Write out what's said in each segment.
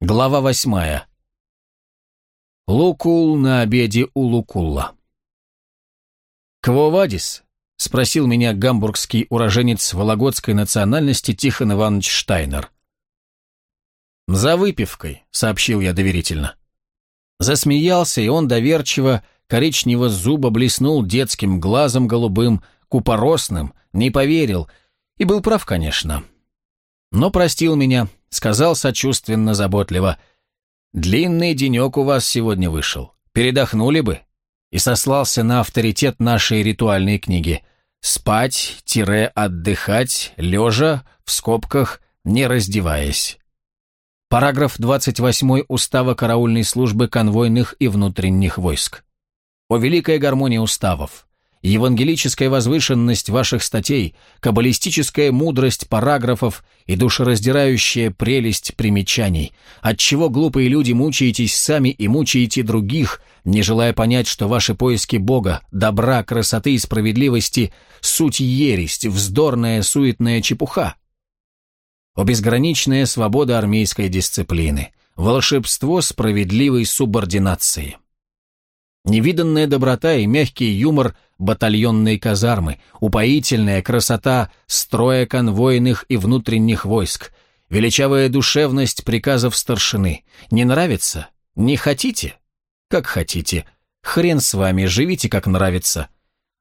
Глава восьмая. Лукул на обеде у Лукулла. «Квовадис?» — спросил меня гамбургский уроженец вологодской национальности Тихон Иванович Штайнер. «За выпивкой», — сообщил я доверительно. Засмеялся, и он доверчиво, коричнево зуба блеснул детским глазом голубым, купоросным, не поверил, и был прав, конечно. Но простил меня, сказал сочувственно-заботливо, «Длинный денек у вас сегодня вышел, передохнули бы», и сослался на авторитет нашей ритуальной книги «Спать-отдыхать, лежа, в скобках, не раздеваясь». Параграф 28 Устава караульной службы конвойных и внутренних войск. О великой гармонии уставов, евангелическая возвышенность ваших статей, каббалистическая мудрость параграфов и душераздирающая прелесть примечаний, отчего глупые люди мучаетесь сами и мучаете других, не желая понять, что ваши поиски Бога, добра, красоты и справедливости – суть ересть, вздорная суетная чепуха о безграничная свобода армейской дисциплины, волшебство справедливой субординации. Невиданная доброта и мягкий юмор батальонной казармы, упоительная красота строя конвойных и внутренних войск, величавая душевность приказов старшины. Не нравится? Не хотите? Как хотите. Хрен с вами, живите как нравится.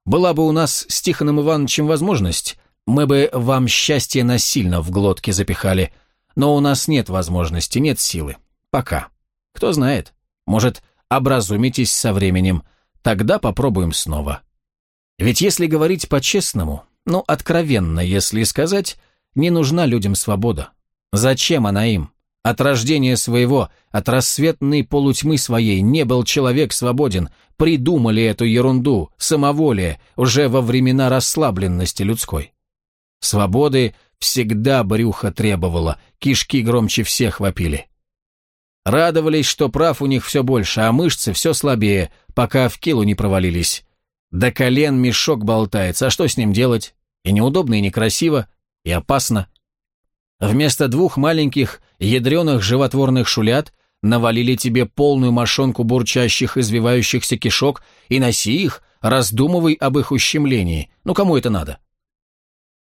Была бы у нас с Тихоном Ивановичем возможность, мы бы вам счастье насильно в глотке запихали, но у нас нет возможности, нет силы. Пока. Кто знает, может, образумитесь со временем, тогда попробуем снова. Ведь если говорить по-честному, ну, откровенно, если сказать, не нужна людям свобода. Зачем она им? От рождения своего, от рассветной полутьмы своей не был человек свободен, придумали эту ерунду, самоволие, уже во времена расслабленности людской. Свободы всегда брюхо требовало, кишки громче всех вопили. Радовались, что прав у них все больше, а мышцы все слабее, пока в килу не провалились. До колен мешок болтается, а что с ним делать? И неудобно, и некрасиво, и опасно. Вместо двух маленьких ядреных животворных шулят навалили тебе полную мошонку бурчащих, извивающихся кишок и носи их, раздумывай об их ущемлении. Ну кому это надо?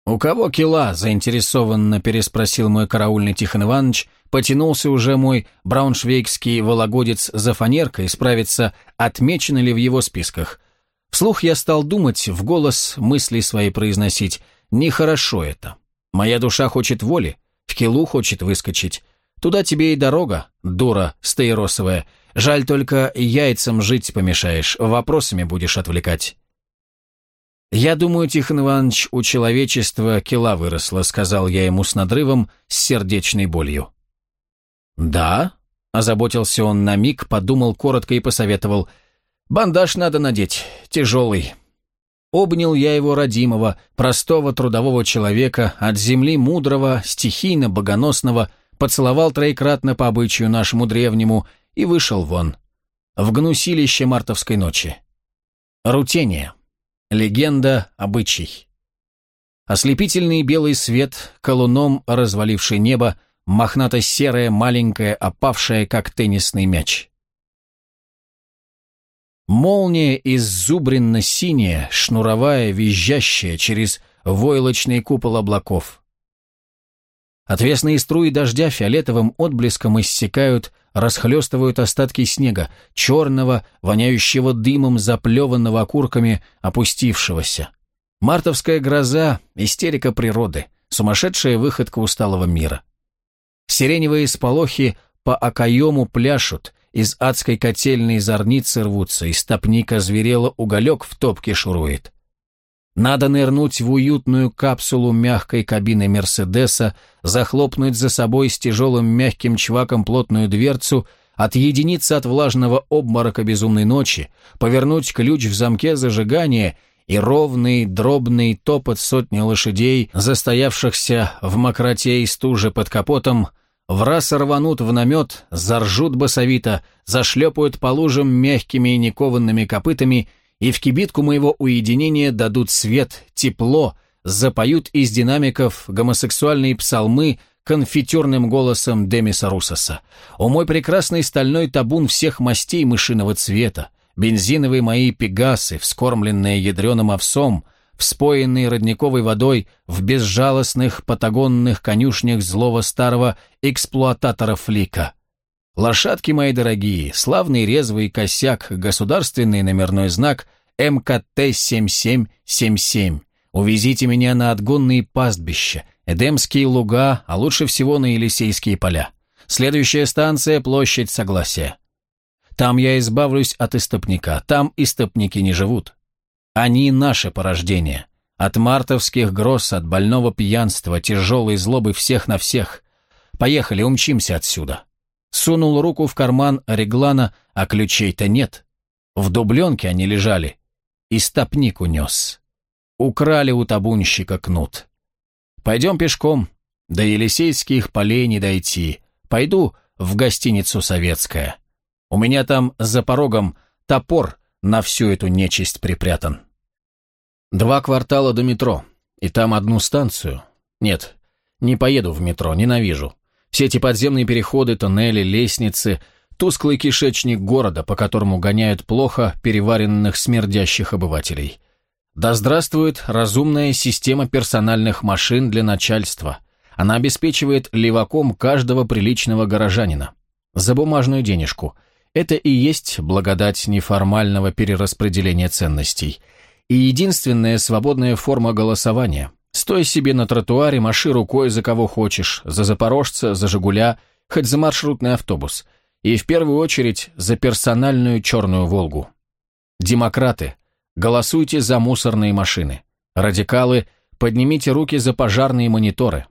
«У кого кила?» – заинтересованно переспросил мой караульный Тихон Иванович. Потянулся уже мой брауншвейгский вологодец за фанеркой, справиться, отмечено ли в его списках. Вслух я стал думать, в голос мысли свои произносить. Нехорошо это. Моя душа хочет воли, в килу хочет выскочить. Туда тебе и дорога, дура стаиросовая. Жаль только яйцам жить помешаешь, вопросами будешь отвлекать. «Я думаю, Тихон Иванович, у человечества кила выросла», — сказал я ему с надрывом, с сердечной болью. «Да?» — озаботился он на миг, подумал коротко и посоветовал. «Бандаж надо надеть, тяжелый». Обнял я его родимого, простого трудового человека, от земли мудрого, стихийно богоносного, поцеловал троекратно по обычаю нашему древнему и вышел вон. В гнусилище мартовской ночи. Рутение. Легенда, обычай. Ослепительный белый свет, колуном разваливший небо, мохнато-серое, маленькое, опавшее, как теннисный мяч. Молния иззубренно-синяя, шнуровая, визжащая через войлочный купол облаков. Отвесные струи дождя фиолетовым отблеском иссекают, расхлестывают остатки снега, черного, воняющего дымом, заплеванного окурками, опустившегося. Мартовская гроза, истерика природы, сумасшедшая выходка усталого мира. Сиреневые сполохи по окоему пляшут, из адской котельной зорницы рвутся, из топника зверела уголек в топке шурует. Надо нырнуть в уютную капсулу мягкой кабины Мерседеса, захлопнуть за собой с тяжелым мягким чваком плотную дверцу, отъединиться от влажного обморока безумной ночи, повернуть ключ в замке зажигания и ровный дробный топот сотни лошадей, застоявшихся в мокроте и стуже под капотом, в раз рванут в намет, заржут басовито, зашлепают по лужам мягкими и никованными копытами — и в кибитку моего уединения дадут свет, тепло, запоют из динамиков гомосексуальные псалмы конфитюрным голосом Демиса Русоса. «О мой прекрасный стальной табун всех мастей мышиного цвета! Бензиновые мои пегасы, вскормленные ядреным овсом, вспоенные родниковой водой в безжалостных патагонных конюшнях злого старого эксплуататора Флика. Лошадки мои дорогие, славный резвый косяк, государственный номерной знак МКТ-7777. Увезите меня на отгонные пастбища, Эдемские луга, а лучше всего на Елисейские поля. Следующая станция – площадь Согласия. Там я избавлюсь от истопника, там истопники не живут. Они наше порождение. От мартовских гроз, от больного пьянства, тяжелой злобы всех на всех. Поехали, умчимся отсюда. Сунул руку в карман Реглана, а ключей-то нет. В дубленке они лежали. И стопник унес. Украли у табунщика кнут. Пойдем пешком. До Елисейских полей не дойти. Пойду в гостиницу «Советская». У меня там за порогом топор на всю эту нечисть припрятан. Два квартала до метро, и там одну станцию. Нет, не поеду в метро, ненавижу. Все эти подземные переходы, тоннели, лестницы, тусклый кишечник города, по которому гоняют плохо переваренных смердящих обывателей. Да здравствует разумная система персональных машин для начальства. Она обеспечивает леваком каждого приличного горожанина. За бумажную денежку – это и есть благодать неформального перераспределения ценностей. И единственная свободная форма голосования. Стой себе на тротуаре, маши рукой за кого хочешь, за запорожца, за «Жигуля», хоть за маршрутный автобус. И в первую очередь за персональную черную «Волгу». Демократы, голосуйте за мусорные машины. Радикалы, поднимите руки за пожарные мониторы.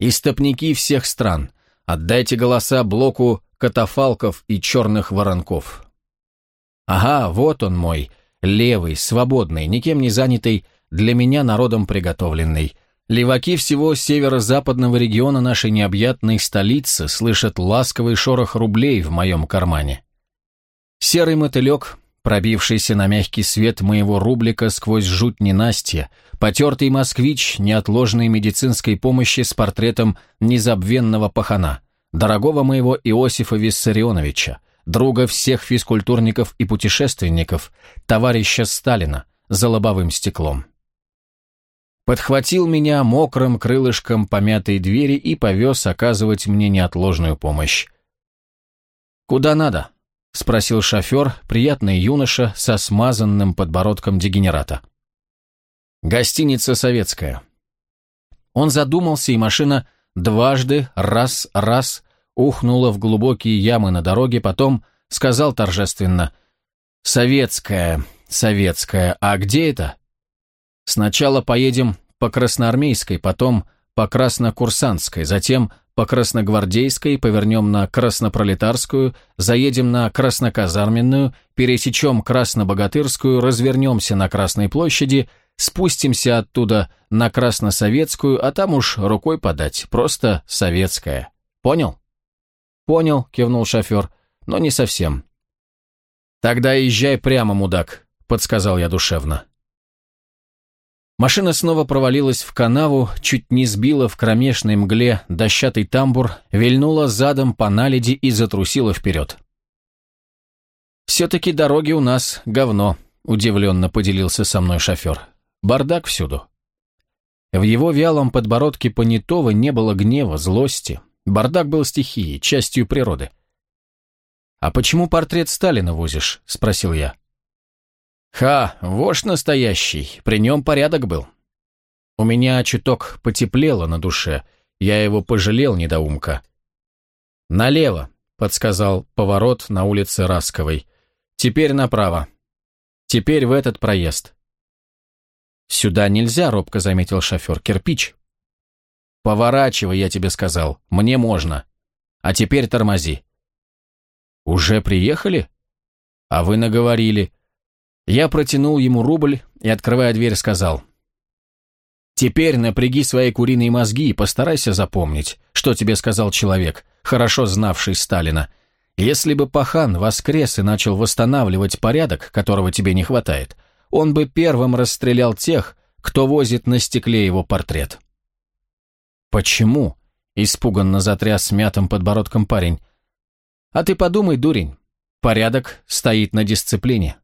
Истопники всех стран, отдайте голоса блоку катафалков и черных воронков. Ага, вот он мой, левый, свободный, никем не занятый, для меня народом приготовленный. Леваки всего северо-западного региона нашей необъятной столицы слышат ласковый шорох рублей в моем кармане. Серый мотылек, пробившийся на мягкий свет моего рублика сквозь жуть ненастья, потертый москвич неотложной медицинской помощи с портретом незабвенного пахана – дорогого моего Иосифа Виссарионовича, друга всех физкультурников и путешественников, товарища Сталина, за лобовым стеклом. Подхватил меня мокрым крылышком помятой двери и повез оказывать мне неотложную помощь. «Куда надо?» — спросил шофер, приятный юноша со смазанным подбородком дегенерата. «Гостиница советская». Он задумался, и машина дважды, раз-раз, ухнула в глубокие ямы на дороге, потом сказал торжественно «Советская, советская, а где это?» «Сначала поедем по Красноармейской, потом по Краснокурсантской, затем по Красногвардейской, повернем на Краснопролетарскую, заедем на Красноказарменную, пересечем Краснобогатырскую, развернемся на Красной площади, Спустимся оттуда на Красносоветскую, а там уж рукой подать, просто советская. Понял? Понял, кивнул шофер, но не совсем. Тогда езжай прямо, мудак, подсказал я душевно. Машина снова провалилась в канаву, чуть не сбила в кромешной мгле дощатый тамбур, вильнула задом по наледи и затрусила вперед. «Все-таки дороги у нас говно», — удивленно поделился со мной шофер. Бардак всюду. В его вялом подбородке понятого не было гнева, злости. Бардак был стихией, частью природы. «А почему портрет Сталина возишь?» – спросил я. «Ха, вождь настоящий, при нем порядок был». У меня чуток потеплело на душе, я его пожалел, недоумка. «Налево», — подсказал поворот на улице Расковой. «Теперь направо. Теперь в этот проезд. «Сюда нельзя», — робко заметил шофер. «Кирпич». «Поворачивай, я тебе сказал. Мне можно. А теперь тормози». «Уже приехали?» «А вы наговорили». Я протянул ему рубль и, открывая дверь, сказал. «Теперь напряги свои куриные мозги и постарайся запомнить, что тебе сказал человек, хорошо знавший Сталина. Если бы Пахан воскрес и начал восстанавливать порядок, которого тебе не хватает, — он бы первым расстрелял тех, кто возит на стекле его портрет. «Почему?» – испуганно затряс смятым подбородком парень. «А ты подумай, дурень, порядок стоит на дисциплине».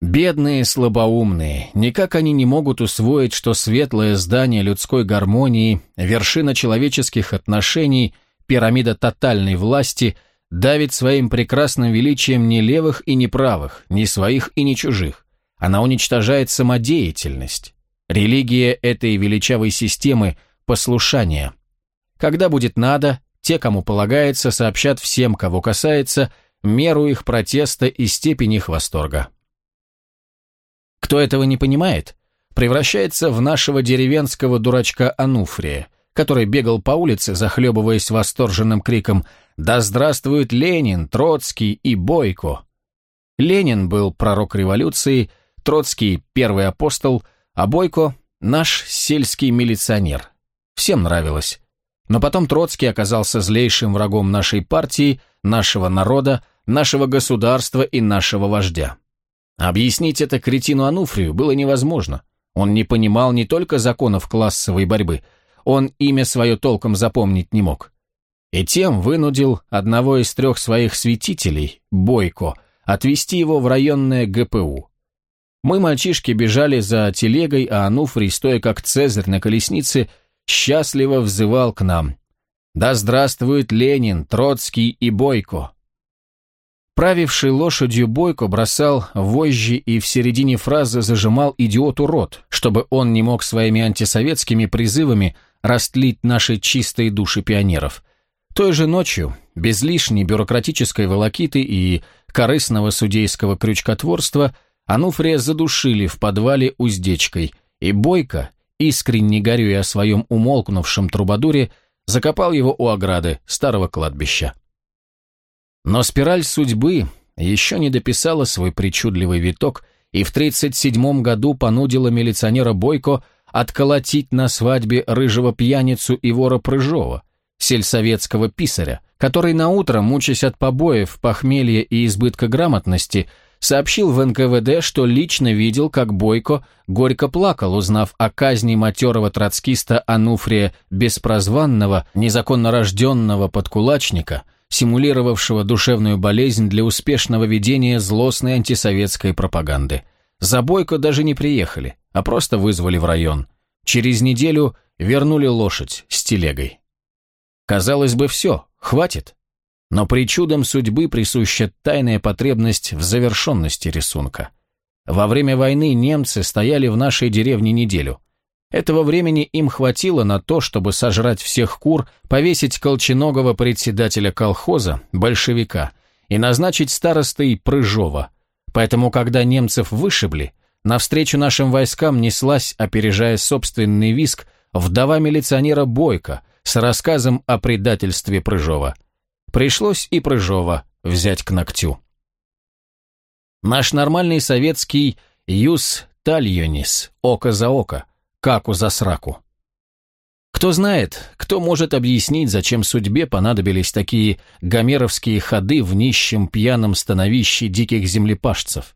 Бедные слабоумные, никак они не могут усвоить, что светлое здание людской гармонии, вершина человеческих отношений, пирамида тотальной власти давит своим прекрасным величием не левых и не правых, не своих и не чужих. Она уничтожает самодеятельность. Религия этой величавой системы – послушание. Когда будет надо, те, кому полагается, сообщат всем, кого касается, меру их протеста и степень их восторга. Кто этого не понимает, превращается в нашего деревенского дурачка Ануфрия, который бегал по улице, захлебываясь восторженным криком «Да здравствует Ленин, Троцкий и Бойко!». Ленин был пророк революции, Троцкий – первый апостол, а Бойко – наш сельский милиционер. Всем нравилось. Но потом Троцкий оказался злейшим врагом нашей партии, нашего народа, нашего государства и нашего вождя. Объяснить это кретину Ануфрию было невозможно. Он не понимал не только законов классовой борьбы, он имя свое толком запомнить не мог. И тем вынудил одного из трех своих святителей, Бойко, отвезти его в районное ГПУ. Мы, мальчишки, бежали за телегой, а Ануфрий, стоя как Цезарь на колеснице, счастливо взывал к нам. «Да здравствует Ленин, Троцкий и Бойко!» Правивший лошадью Бойко бросал вожжи и в середине фразы зажимал идиоту рот, чтобы он не мог своими антисоветскими призывами растлить наши чистые души пионеров. Той же ночью, без лишней бюрократической волокиты и корыстного судейского крючкотворства, Ануфрия задушили в подвале уздечкой, и Бойко, искренне горюя о своем умолкнувшем трубадуре, закопал его у ограды старого кладбища. Но спираль судьбы еще не дописала свой причудливый виток и в 37 году понудила милиционера Бойко отколотить на свадьбе рыжего пьяницу и вора Прыжова, сельсоветского писаря, который наутро, мучаясь от побоев, похмелья и избытка грамотности, сообщил в НКВД, что лично видел, как Бойко горько плакал, узнав о казни матерого троцкиста Ануфрия Беспрозванного, незаконно рожденного подкулачника – симулировавшего душевную болезнь для успешного ведения злостной антисоветской пропаганды. За Бойко даже не приехали, а просто вызвали в район. Через неделю вернули лошадь с телегой. Казалось бы, все, хватит. Но причудам судьбы присуща тайная потребность в завершенности рисунка. Во время войны немцы стояли в нашей деревне неделю – этого времени им хватило на то, чтобы сожрать всех кур, повесить колченогого председателя колхоза, большевика, и назначить старостой Прыжова. Поэтому, когда немцев вышибли, навстречу нашим войскам неслась, опережая собственный виск, вдова милиционера Бойко с рассказом о предательстве Прыжова. Пришлось и Прыжова взять к ногтю. Наш нормальный советский «юс тальонис» – око за око – каку за сраку. Кто знает, кто может объяснить, зачем судьбе понадобились такие гомеровские ходы в нищем пьяном становище диких землепашцев?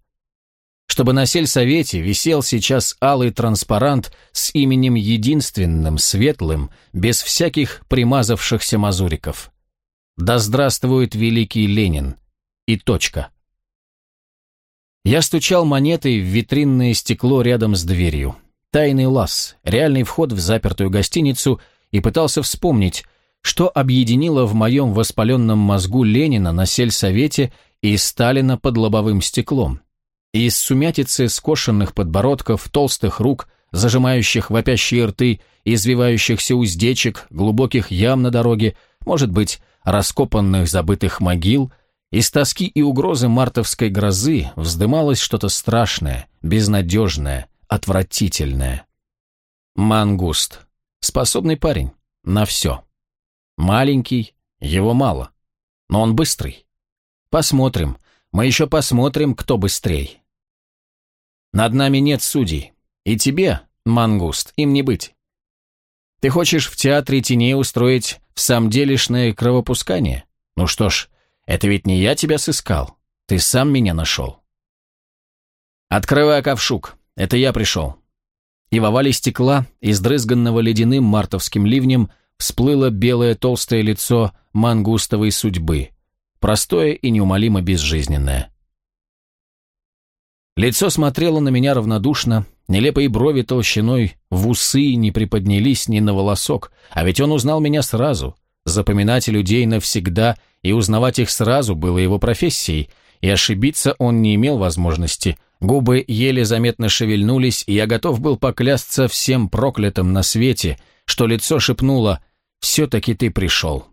Чтобы на сельсовете висел сейчас алый транспарант с именем единственным, светлым, без всяких примазавшихся мазуриков. Да здравствует великий Ленин. И точка. Я стучал монетой в витринное стекло рядом с дверью тайный лаз, реальный вход в запертую гостиницу и пытался вспомнить, что объединило в моем воспаленном мозгу Ленина на сельсовете и Сталина под лобовым стеклом. Из сумятицы скошенных подбородков, толстых рук, зажимающих вопящие рты, извивающихся уздечек, глубоких ям на дороге, может быть, раскопанных забытых могил, из тоски и угрозы мартовской грозы вздымалось что-то страшное, безнадежное, отвратительное. Мангуст. Способный парень. На все. Маленький, его мало. Но он быстрый. Посмотрим. Мы еще посмотрим, кто быстрей. Над нами нет судей. И тебе, Мангуст, им не быть. Ты хочешь в театре теней устроить в самом делешное кровопускание? Ну что ж, это ведь не я тебя сыскал. Ты сам меня нашел. Открывай ковшук. Это я пришел. и в овале стекла, издрызганного ледяным мартовским ливнем, всплыло белое толстое лицо мангустовой судьбы, простое и неумолимо безжизненное. Лицо смотрело на меня равнодушно, нелепые брови толщиной в усы не приподнялись ни на волосок, а ведь он узнал меня сразу. Запоминать людей навсегда и узнавать их сразу было его профессией, и ошибиться он не имел возможности. Губы еле заметно шевельнулись, и я готов был поклясться всем проклятым на свете, что лицо шепнуло «Все-таки ты пришел».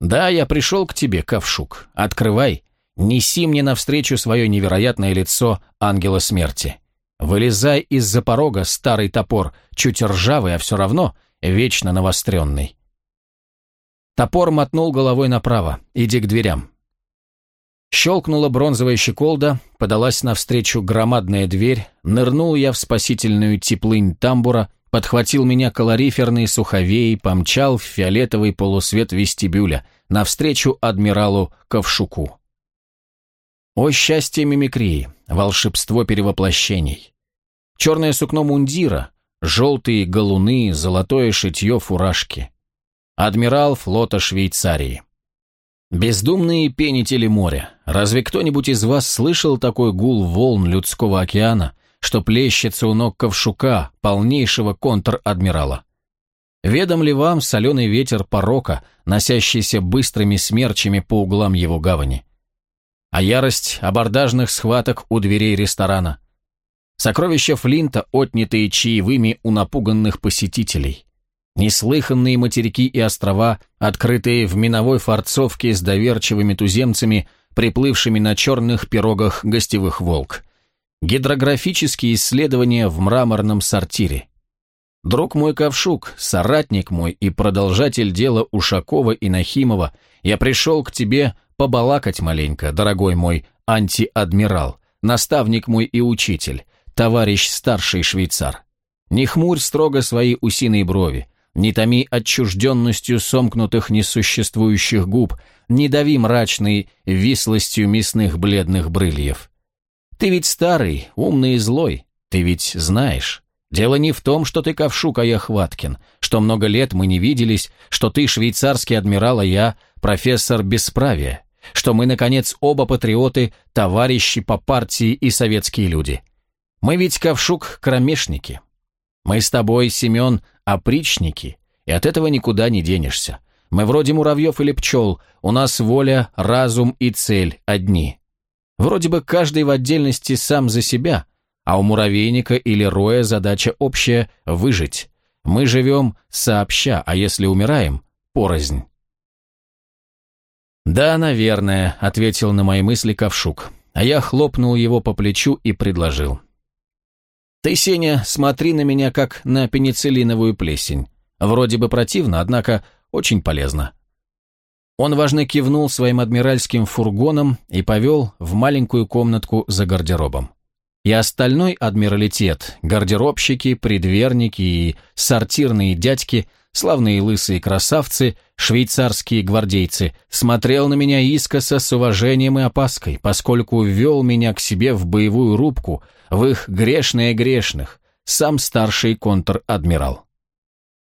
«Да, я пришел к тебе, Ковшук. Открывай. Неси мне навстречу свое невероятное лицо ангела смерти. Вылезай из-за порога, старый топор, чуть ржавый, а все равно вечно навостренный. Топор мотнул головой направо. «Иди к дверям». Щелкнула бронзовая щеколда, подалась навстречу громадная дверь, нырнул я в спасительную теплынь тамбура, подхватил меня калориферный суховей, помчал в фиолетовый полусвет вестибюля, навстречу адмиралу Ковшуку. О счастье мимикрии, волшебство перевоплощений. Черное сукно мундира, желтые галуны, золотое шитье фуражки. Адмирал флота Швейцарии. Бездумные пенители моря. Разве кто-нибудь из вас слышал такой гул волн людского океана, что плещется у ног ковшука, полнейшего контр-адмирала? Ведом ли вам соленый ветер порока, носящийся быстрыми смерчами по углам его гавани? А ярость абордажных схваток у дверей ресторана. Сокровища Флинта, отнятые чаевыми у напуганных посетителей. Неслыханные материки и острова, открытые в миновой форцовке с доверчивыми туземцами, приплывшими на черных пирогах гостевых волк. Гидрографические исследования в мраморном сортире. Друг мой Ковшук, соратник мой и продолжатель дела Ушакова и Нахимова, я пришел к тебе побалакать маленько, дорогой мой антиадмирал, наставник мой и учитель, товарищ старший швейцар. Не хмурь строго свои усиные брови, не томи отчужденностью сомкнутых несуществующих губ, не дави мрачной вислостью мясных бледных брыльев. Ты ведь старый, умный и злой, ты ведь знаешь. Дело не в том, что ты ковшук, а я Хваткин, что много лет мы не виделись, что ты швейцарский адмирал, а я профессор бесправия что мы, наконец, оба патриоты, товарищи по партии и советские люди. Мы ведь, Ковшук, кромешники. Мы с тобой, Семен, опричники, и от этого никуда не денешься. Мы вроде муравьев или пчел, у нас воля, разум и цель одни. Вроде бы каждый в отдельности сам за себя, а у муравейника или роя задача общая – выжить. Мы живем сообща, а если умираем – порознь. «Да, наверное», — ответил на мои мысли Ковшук, а я хлопнул его по плечу и предложил. «Ты, Сеня, смотри на меня как на пенициллиновую плесень. Вроде бы противно, однако очень полезно». Он важно кивнул своим адмиральским фургоном и повел в маленькую комнатку за гардеробом. И остальной адмиралитет, гардеробщики, предверники и сортирные дядьки славные лысые красавцы, швейцарские гвардейцы, смотрел на меня искоса с уважением и опаской, поскольку ввел меня к себе в боевую рубку, в их грешное грешных, сам старший контр-адмирал.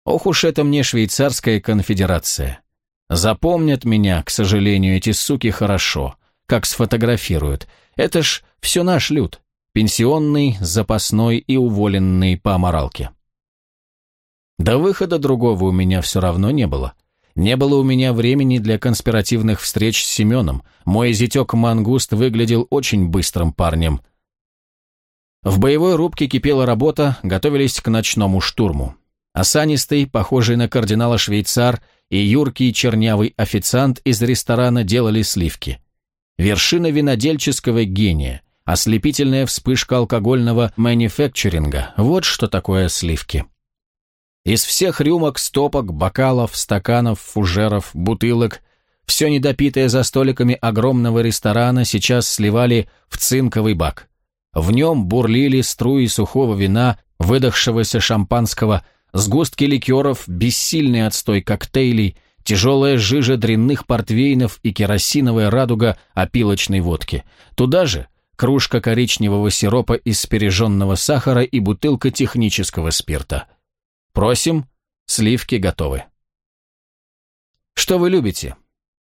Ох уж это мне швейцарская конфедерация. Запомнят меня, к сожалению, эти суки хорошо, как сфотографируют. Это ж все наш люд, пенсионный, запасной и уволенный по аморалке. До выхода другого у меня все равно не было. Не было у меня времени для конспиративных встреч с Семеном. Мой зятек Мангуст выглядел очень быстрым парнем. В боевой рубке кипела работа, готовились к ночному штурму. Осанистый, похожий на кардинала швейцар, и юркий чернявый официант из ресторана делали сливки. Вершина винодельческого гения, ослепительная вспышка алкогольного манифекчеринга – вот что такое сливки. Из всех рюмок, стопок, бокалов, стаканов, фужеров, бутылок, все недопитое за столиками огромного ресторана сейчас сливали в цинковый бак. В нем бурлили струи сухого вина, выдохшегося шампанского, сгустки ликеров, бессильный отстой коктейлей, тяжелая жижа дрянных портвейнов и керосиновая радуга опилочной водки. Туда же кружка коричневого сиропа из пережженного сахара и бутылка технического спирта. Просим, сливки готовы. Что вы любите?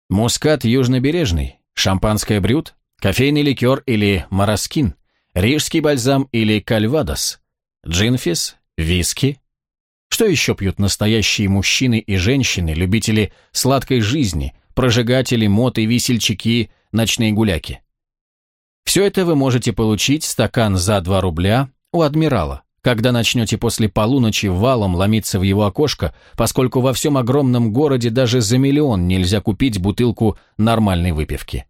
Мускат южнобережный, шампанское брют, кофейный ликер или мараскин, рижский бальзам или кальвадос, джинфис, виски. Что еще пьют настоящие мужчины и женщины, любители сладкой жизни, прожигатели, моты, висельчаки, ночные гуляки? Все это вы можете получить стакан за 2 рубля у адмирала, когда начнете после полуночи валом ломиться в его окошко, поскольку во всем огромном городе даже за миллион нельзя купить бутылку нормальной выпивки.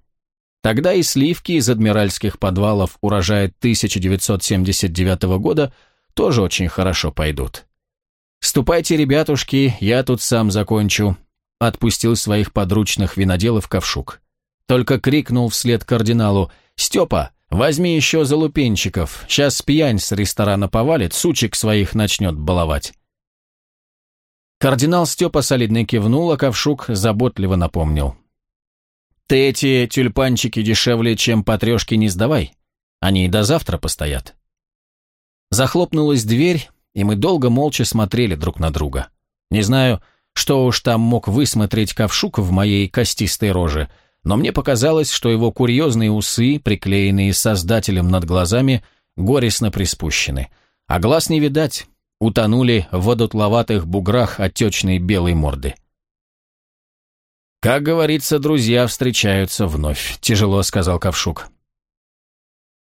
Тогда и сливки из адмиральских подвалов урожая 1979 года тоже очень хорошо пойдут. «Ступайте, ребятушки, я тут сам закончу», — отпустил своих подручных виноделов ковшук. Только крикнул вслед кардиналу «Степа, возьми еще залупенчиков, сейчас пьянь с ресторана повалит, сучек своих начнет баловать». Кардинал Степа солидно кивнул, а Ковшук заботливо напомнил. «Ты эти тюльпанчики дешевле, чем по не сдавай. Они и до завтра постоят». Захлопнулась дверь, и мы долго молча смотрели друг на друга. Не знаю, что уж там мог высмотреть Ковшук в моей костистой роже, но мне показалось, что его курьезные усы, приклеенные создателем над глазами, горестно приспущены. А глаз не видать, утонули в водотловатых буграх отечной белой морды. «Как говорится, друзья встречаются вновь», — тяжело сказал Ковшук.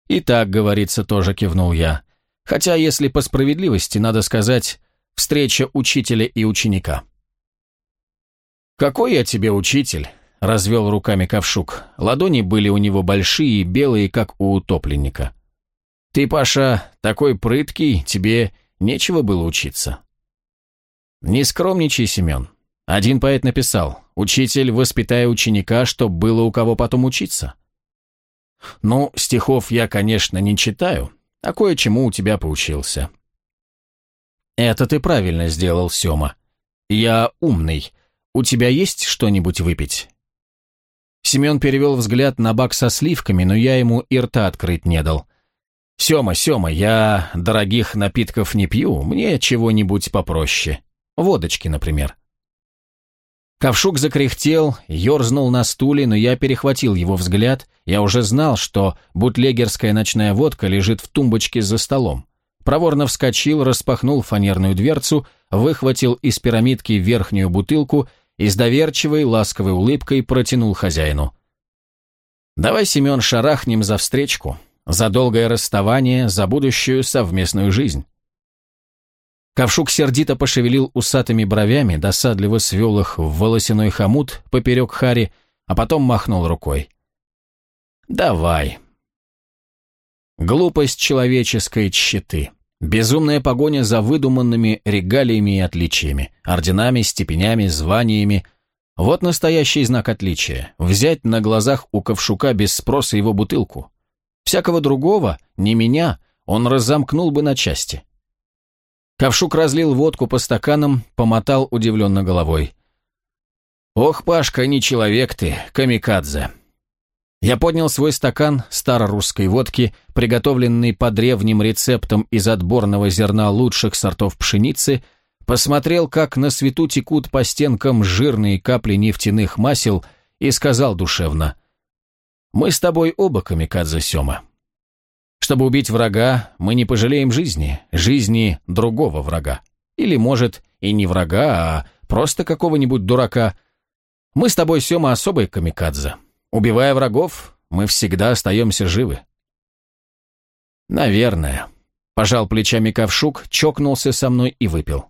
«И так, говорится, тоже кивнул я. Хотя, если по справедливости, надо сказать, встреча учителя и ученика». «Какой я тебе учитель?» — развел руками ковшук. Ладони были у него большие белые, как у утопленника. «Ты, Паша, такой прыткий, тебе нечего было учиться». «Не скромничай, Семен. Один поэт написал, «Учитель, воспитая ученика, чтоб было у кого потом учиться». «Ну, стихов я, конечно, не читаю, а кое-чему у тебя поучился». «Это ты правильно сделал, Сёма. Я умный. У тебя есть что-нибудь выпить?» Семен перевел взгляд на бак со сливками, но я ему и рта открыть не дал. «Сема, Сема, я дорогих напитков не пью, мне чего-нибудь попроще. Водочки, например». Ковшук закряхтел, ерзнул на стуле, но я перехватил его взгляд. Я уже знал, что бутлегерская ночная водка лежит в тумбочке за столом. Проворно вскочил, распахнул фанерную дверцу, выхватил из пирамидки верхнюю бутылку и с доверчивой, ласковой улыбкой протянул хозяину. «Давай, Семен, шарахнем за встречку, за долгое расставание, за будущую совместную жизнь». Ковшук сердито пошевелил усатыми бровями, досадливо свел их в волосяной хомут поперек хари, а потом махнул рукой. «Давай». Глупость человеческой тщеты. Безумная погоня за выдуманными регалиями и отличиями, орденами, степенями, званиями. Вот настоящий знак отличия. Взять на глазах у ковшука без спроса его бутылку. Всякого другого, не меня, он разомкнул бы на части. Ковшук разлил водку по стаканам, помотал удивленно головой. «Ох, Пашка, не человек ты, камикадзе. Я поднял свой стакан старорусской водки, приготовленный по древним рецептам из отборного зерна лучших сортов пшеницы, посмотрел, как на свету текут по стенкам жирные капли нефтяных масел, и сказал душевно, «Мы с тобой оба камикадзе, Сёма. Чтобы убить врага, мы не пожалеем жизни, жизни другого врага. Или, может, и не врага, а просто какого-нибудь дурака. Мы с тобой, Сёма, особый камикадзе». Убивая врагов, мы всегда остаемся живы. Наверное. Пожал плечами ковшук, чокнулся со мной и выпил.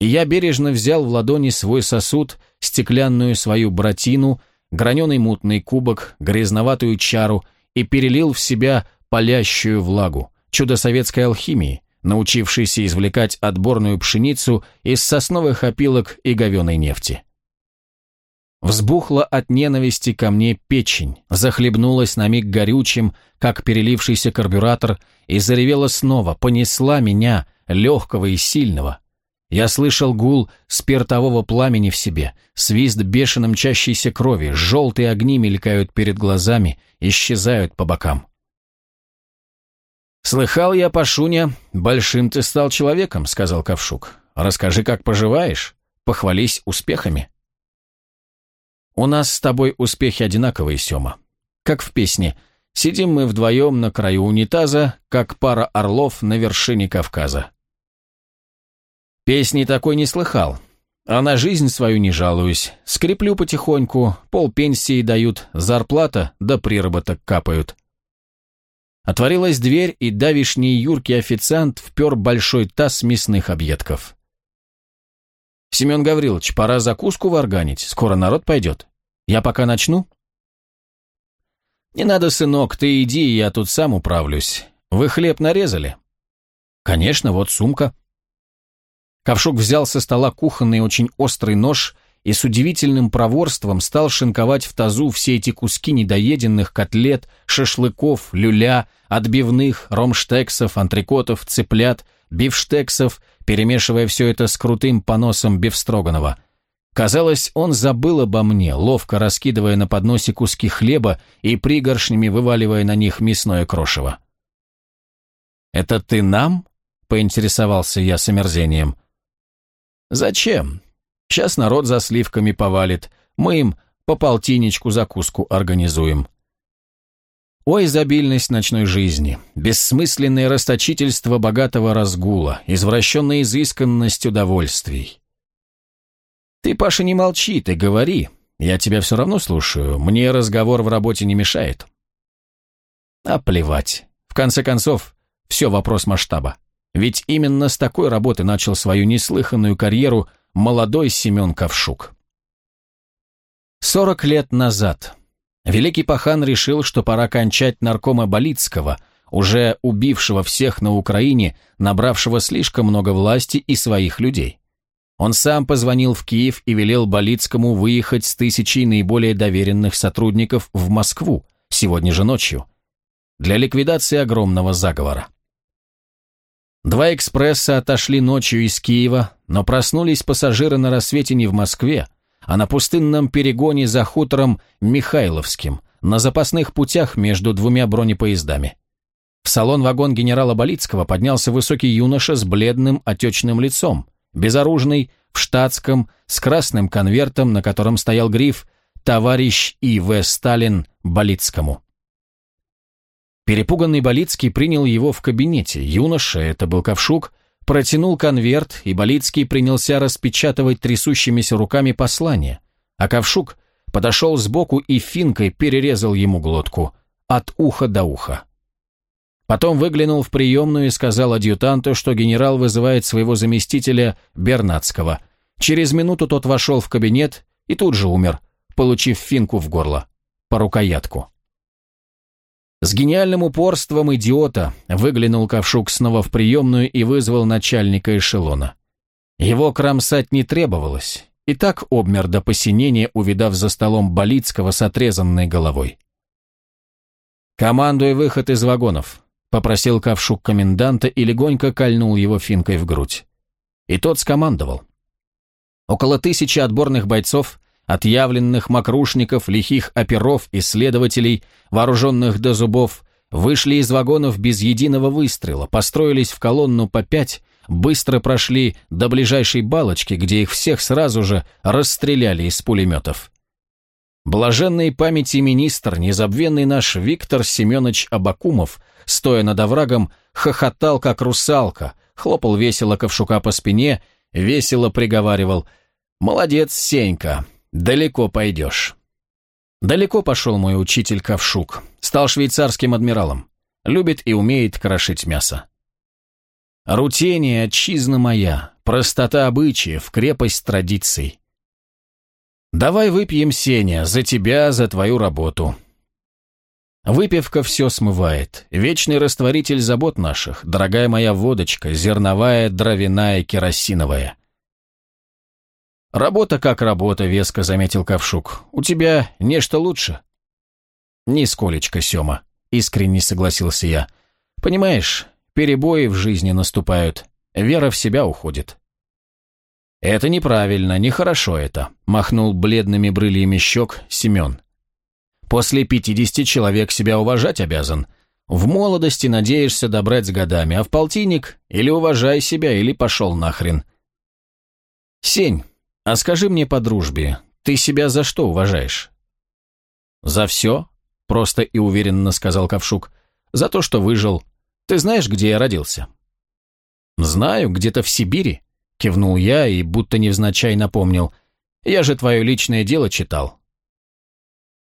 И я бережно взял в ладони свой сосуд, стеклянную свою братину, граненый мутный кубок, грязноватую чару и перелил в себя палящую влагу, чудо советской алхимии, научившейся извлекать отборную пшеницу из сосновых опилок и говеной нефти. Взбухла от ненависти ко мне печень, захлебнулась на миг горючим, как перелившийся карбюратор, и заревела снова, понесла меня, легкого и сильного. Я слышал гул спиртового пламени в себе, свист бешено мчащейся крови, желтые огни мелькают перед глазами, исчезают по бокам. «Слыхал я, Пашуня, большим ты стал человеком», — сказал Ковшук. «Расскажи, как поживаешь, похвались успехами». «У нас с тобой успехи одинаковые, Сёма. Как в песне «Сидим мы вдвоем на краю унитаза, как пара орлов на вершине Кавказа». Песни такой не слыхал, а на жизнь свою не жалуюсь. Скреплю потихоньку, пол пенсии дают, зарплата да приработок капают. Отворилась дверь, и давишний юркий официант впер большой таз мясных объедков. «Семен Гаврилович, пора закуску варганить, скоро народ пойдет. Я пока начну?» «Не надо, сынок, ты иди, я тут сам управлюсь. Вы хлеб нарезали?» «Конечно, вот сумка». Ковшук взял со стола кухонный очень острый нож и с удивительным проворством стал шинковать в тазу все эти куски недоеденных котлет, шашлыков, люля, отбивных, ромштексов, антрикотов, цыплят, бифштексов, перемешивая все это с крутым поносом бифстроганова. Казалось, он забыл обо мне, ловко раскидывая на подносе куски хлеба и пригоршнями вываливая на них мясное крошево. «Это ты нам?» — поинтересовался я с омерзением. «Зачем? Сейчас народ за сливками повалит. Мы им по полтинничку закуску организуем. О изобильность ночной жизни, бессмысленное расточительство богатого разгула, извращенная изысканность удовольствий. Ты, Паша, не молчи, ты говори. Я тебя все равно слушаю. Мне разговор в работе не мешает. А плевать. В конце концов, все вопрос масштаба. Ведь именно с такой работы начал свою неслыханную карьеру молодой Семен Ковшук. Сорок лет назад Великий Пахан решил, что пора кончать наркома Болицкого, уже убившего всех на Украине, набравшего слишком много власти и своих людей. Он сам позвонил в Киев и велел Болицкому выехать с тысячей наиболее доверенных сотрудников в Москву сегодня же ночью для ликвидации огромного заговора. Два экспресса отошли ночью из Киева, но проснулись пассажиры на рассвете не в Москве, а на пустынном перегоне за хутором Михайловским, на запасных путях между двумя бронепоездами. В салон-вагон генерала Болицкого поднялся высокий юноша с бледным отечным лицом, безоружный, в штатском, с красным конвертом, на котором стоял гриф «Товарищ И.В. Сталин Болицкому». Перепуганный Болицкий принял его в кабинете. Юноша, это был Ковшук, протянул конверт, и Болицкий принялся распечатывать трясущимися руками послание. А Ковшук подошел сбоку и финкой перерезал ему глотку. От уха до уха. Потом выглянул в приемную и сказал адъютанту, что генерал вызывает своего заместителя Бернацкого. Через минуту тот вошел в кабинет и тут же умер, получив финку в горло. По рукоятку. С гениальным упорством идиота выглянул Ковшук снова в приемную и вызвал начальника эшелона. Его кромсать не требовалось, и так обмер до посинения, увидав за столом Болицкого с отрезанной головой. «Командуй выход из вагонов», — попросил Ковшук коменданта и легонько кольнул его финкой в грудь. И тот скомандовал. Около тысячи отборных бойцов отъявленных мокрушников, лихих оперов, исследователей, вооруженных до зубов, вышли из вагонов без единого выстрела, построились в колонну по пять, быстро прошли до ближайшей балочки, где их всех сразу же расстреляли из пулеметов. Блаженной памяти министр, незабвенный наш Виктор Семенович Абакумов, стоя над оврагом, хохотал, как русалка, хлопал весело ковшука по спине, весело приговаривал «Молодец, Сенька, «Далеко пойдешь». Далеко пошел мой учитель Ковшук. Стал швейцарским адмиралом. Любит и умеет крошить мясо. Рутение, отчизна моя, простота обычаев, крепость традиций. Давай выпьем, Сеня, за тебя, за твою работу. Выпивка все смывает. Вечный растворитель забот наших, дорогая моя водочка, зерновая, дровяная, керосиновая. «Работа как работа», — веско заметил Ковшук. «У тебя нечто лучше?» «Нисколечко, Сёма», — искренне согласился я. «Понимаешь, перебои в жизни наступают, вера в себя уходит». «Это неправильно, нехорошо это», — махнул бледными брыльями щек Семен. «После пятидесяти человек себя уважать обязан. В молодости надеешься добрать с годами, а в полтинник или уважай себя, или пошел нахрен. Сень, а скажи мне по дружбе, ты себя за что уважаешь? За все, просто и уверенно сказал Ковшук. За то, что выжил. Ты знаешь, где я родился? Знаю, где-то в Сибири, кивнул я и будто невзначай напомнил. Я же твое личное дело читал.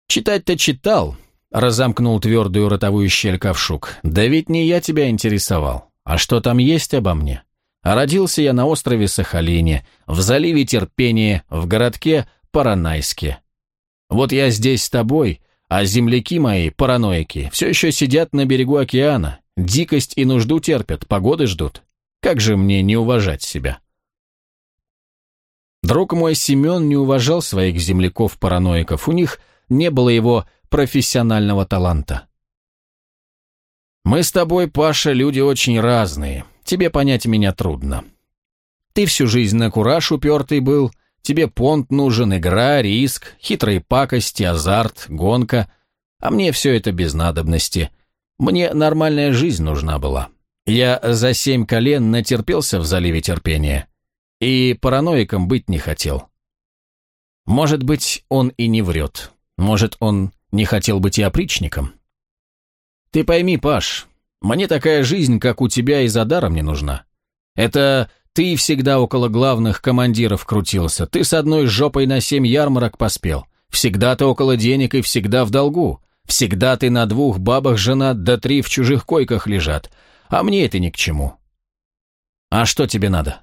Читать-то читал, Разомкнул твердую ротовую щель ковшук. «Да ведь не я тебя интересовал. А что там есть обо мне? Родился я на острове Сахалине, в заливе Терпения, в городке Паранайске. Вот я здесь с тобой, а земляки мои, параноики, все еще сидят на берегу океана, дикость и нужду терпят, погоды ждут. Как же мне не уважать себя?» Друг мой Семен не уважал своих земляков-параноиков, у них не было его профессионального таланта. Мы с тобой, Паша, люди очень разные. Тебе понять меня трудно. Ты всю жизнь на кураж упертый был, тебе понт нужен, игра, риск, хитрые пакости, азарт, гонка, а мне все это без надобности. Мне нормальная жизнь нужна была. Я за семь колен натерпелся в заливе терпения. И параноиком быть не хотел. Может быть, он и не врет. Может, он не хотел быть и опричником? Ты пойми, Паш, мне такая жизнь, как у тебя, и за даром не нужна. Это ты всегда около главных командиров крутился, ты с одной жопой на семь ярмарок поспел. Всегда ты около денег и всегда в долгу. Всегда ты на двух бабах женат, да три в чужих койках лежат. А мне это ни к чему. А что тебе надо?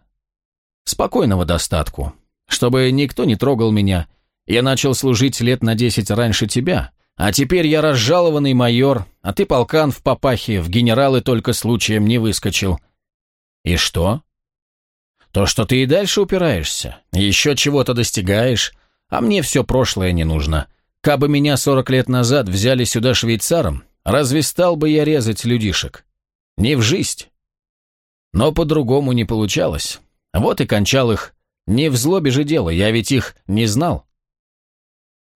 Спокойного достатку. Чтобы никто не трогал меня. Я начал служить лет на десять раньше тебя, а теперь я разжалованный майор, а ты полкан в папахе, в генералы только случаем не выскочил. И что? То, что ты и дальше упираешься, еще чего-то достигаешь, а мне все прошлое не нужно. Кабы меня сорок лет назад взяли сюда швейцаром, разве стал бы я резать людишек? Не в жизнь. Но по-другому не получалось. Вот и кончал их. Не в злобе же дело, я ведь их не знал.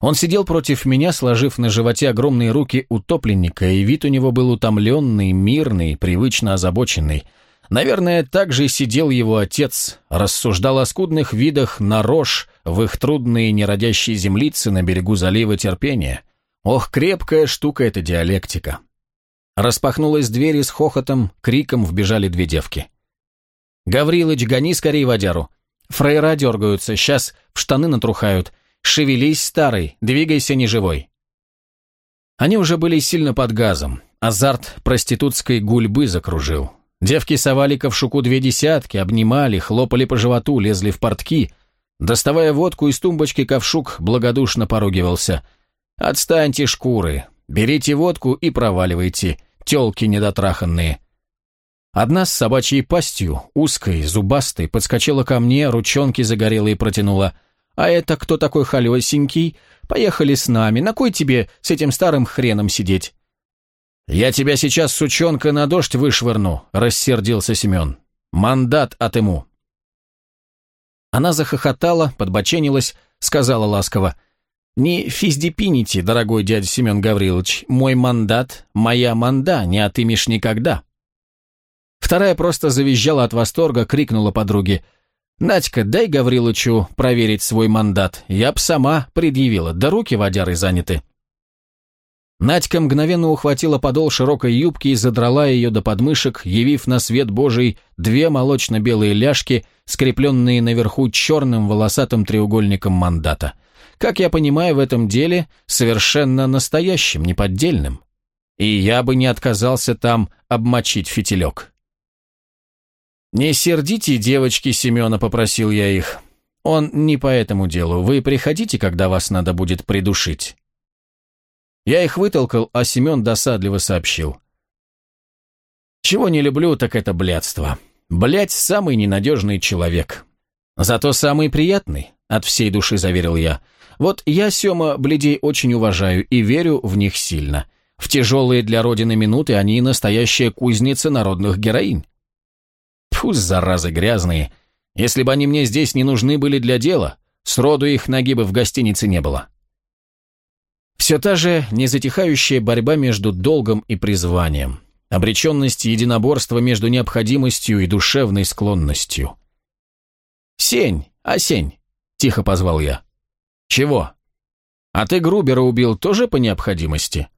Он сидел против меня, сложив на животе огромные руки утопленника, и вид у него был утомленный, мирный, привычно озабоченный. Наверное, так же сидел его отец, рассуждал о скудных видах на рожь в их трудные неродящие землицы на берегу залива терпения. Ох, крепкая штука эта диалектика. Распахнулась дверь и с хохотом, криком вбежали две девки. «Гаврилыч, гони скорей водяру! Фрейра дергаются, сейчас в штаны натрухают!» «Шевелись, старый, двигайся, неживой!» Они уже были сильно под газом. Азарт проститутской гульбы закружил. Девки совали ковшуку две десятки, обнимали, хлопали по животу, лезли в портки. Доставая водку из тумбочки, ковшук благодушно поругивался. «Отстаньте, шкуры! Берите водку и проваливайте, тёлки недотраханные!» Одна с собачьей пастью, узкой, зубастой, подскочила ко мне, ручонки загорелые протянула. «А это кто такой холесенький? Поехали с нами, на кой тебе с этим старым хреном сидеть?» «Я тебя сейчас, сучонка, на дождь вышвырну», — рассердился Семен. «Мандат отыму». Она захохотала, подбоченилась, сказала ласково. «Не физдепините, дорогой дядя Семен Гаврилович, мой мандат, моя манда, не отымешь никогда». Вторая просто завизжала от восторга, крикнула подруге. «Надька, дай Гаврилычу проверить свой мандат. Я б сама предъявила, да руки водяры заняты». Надька мгновенно ухватила подол широкой юбки и задрала ее до подмышек, явив на свет Божий две молочно-белые ляжки, скрепленные наверху черным волосатым треугольником мандата. Как я понимаю, в этом деле совершенно настоящим, неподдельным. И я бы не отказался там обмочить фитилек. «Не сердите, девочки Семена», — попросил я их. «Он не по этому делу. Вы приходите, когда вас надо будет придушить». Я их вытолкал, а Семен досадливо сообщил. «Чего не люблю, так это блядство. Блядь, самый ненадежный человек. Зато самый приятный», — от всей души заверил я. «Вот я, Сема, бледей очень уважаю и верю в них сильно. В тяжелые для Родины минуты они настоящая кузница народных героинь. Тьфу, заразы грязные. Если бы они мне здесь не нужны были для дела, сроду их ноги бы в гостинице не было. Все та же незатихающая борьба между долгом и призванием, обреченность единоборства между необходимостью и душевной склонностью. «Сень, осень!» – тихо позвал я. «Чего? А ты Грубера убил тоже по необходимости?»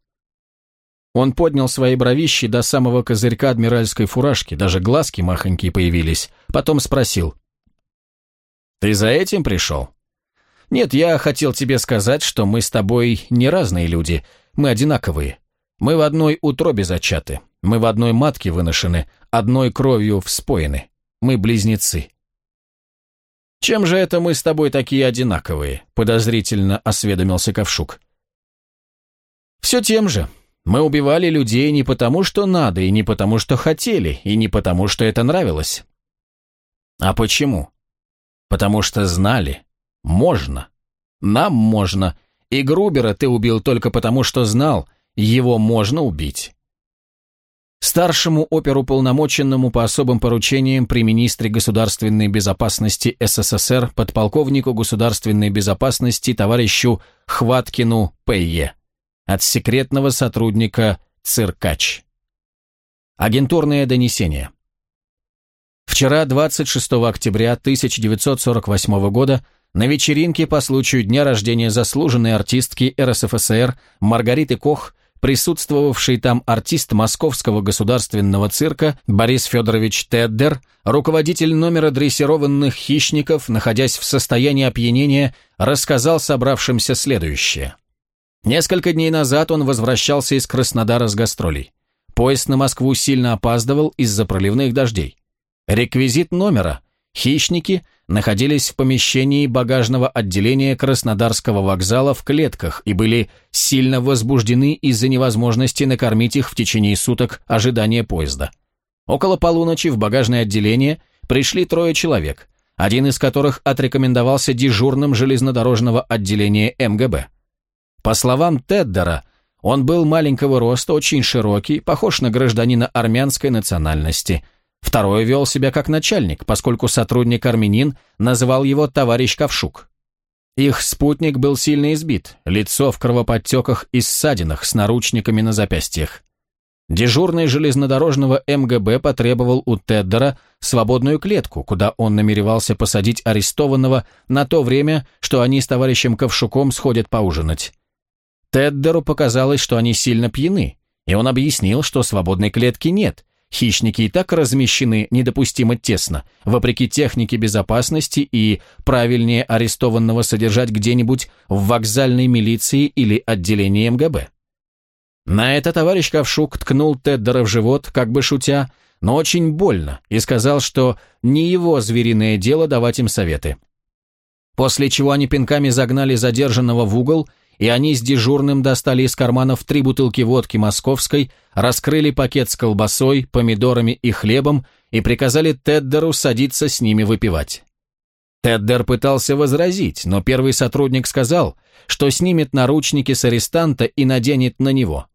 Он поднял свои бровищи до самого козырька адмиральской фуражки, даже глазки махонькие появились, потом спросил. «Ты за этим пришел?» «Нет, я хотел тебе сказать, что мы с тобой не разные люди, мы одинаковые. Мы в одной утробе зачаты, мы в одной матке выношены, одной кровью вспоены. Мы близнецы». «Чем же это мы с тобой такие одинаковые?» – подозрительно осведомился Ковшук. «Все тем же. Мы убивали людей не потому, что надо, и не потому, что хотели, и не потому, что это нравилось. А почему? Потому что знали. Можно. Нам можно. И Грубера ты убил только потому, что знал, его можно убить. Старшему оперуполномоченному по особым поручениям при министре государственной безопасности СССР подполковнику государственной безопасности товарищу Хваткину П.Е. От секретного сотрудника Циркач. Агентурное донесение. Вчера, 26 октября 1948 года, на вечеринке по случаю дня рождения заслуженной артистки РСФСР Маргариты Кох, присутствовавший там артист Московского государственного цирка Борис Федорович Теддер, руководитель номера дрессированных хищников, находясь в состоянии опьянения, рассказал собравшимся следующее. Несколько дней назад он возвращался из Краснодара с гастролей. Поезд на Москву сильно опаздывал из-за проливных дождей. Реквизит номера. Хищники находились в помещении багажного отделения Краснодарского вокзала в клетках и были сильно возбуждены из-за невозможности накормить их в течение суток ожидания поезда. Около полуночи в багажное отделение пришли трое человек, один из которых отрекомендовался дежурным железнодорожного отделения МГБ. По словам Теддера, он был маленького роста, очень широкий, похож на гражданина армянской национальности – Второй вел себя как начальник, поскольку сотрудник-армянин называл его товарищ Ковшук. Их спутник был сильно избит, лицо в кровоподтеках и ссадинах с наручниками на запястьях. Дежурный железнодорожного МГБ потребовал у Теддера свободную клетку, куда он намеревался посадить арестованного на то время, что они с товарищем Ковшуком сходят поужинать. Теддеру показалось, что они сильно пьяны, и он объяснил, что свободной клетки нет, Хищники и так размещены недопустимо тесно, вопреки технике безопасности и правильнее арестованного содержать где-нибудь в вокзальной милиции или отделении МГБ. На это товарищ Ковшук ткнул Теддера в живот, как бы шутя, но очень больно, и сказал, что не его звериное дело давать им советы. После чего они пинками загнали задержанного в угол и они с дежурным достали из карманов три бутылки водки московской, раскрыли пакет с колбасой, помидорами и хлебом и приказали Теддеру садиться с ними выпивать. Теддер пытался возразить, но первый сотрудник сказал, что снимет наручники с арестанта и наденет на него.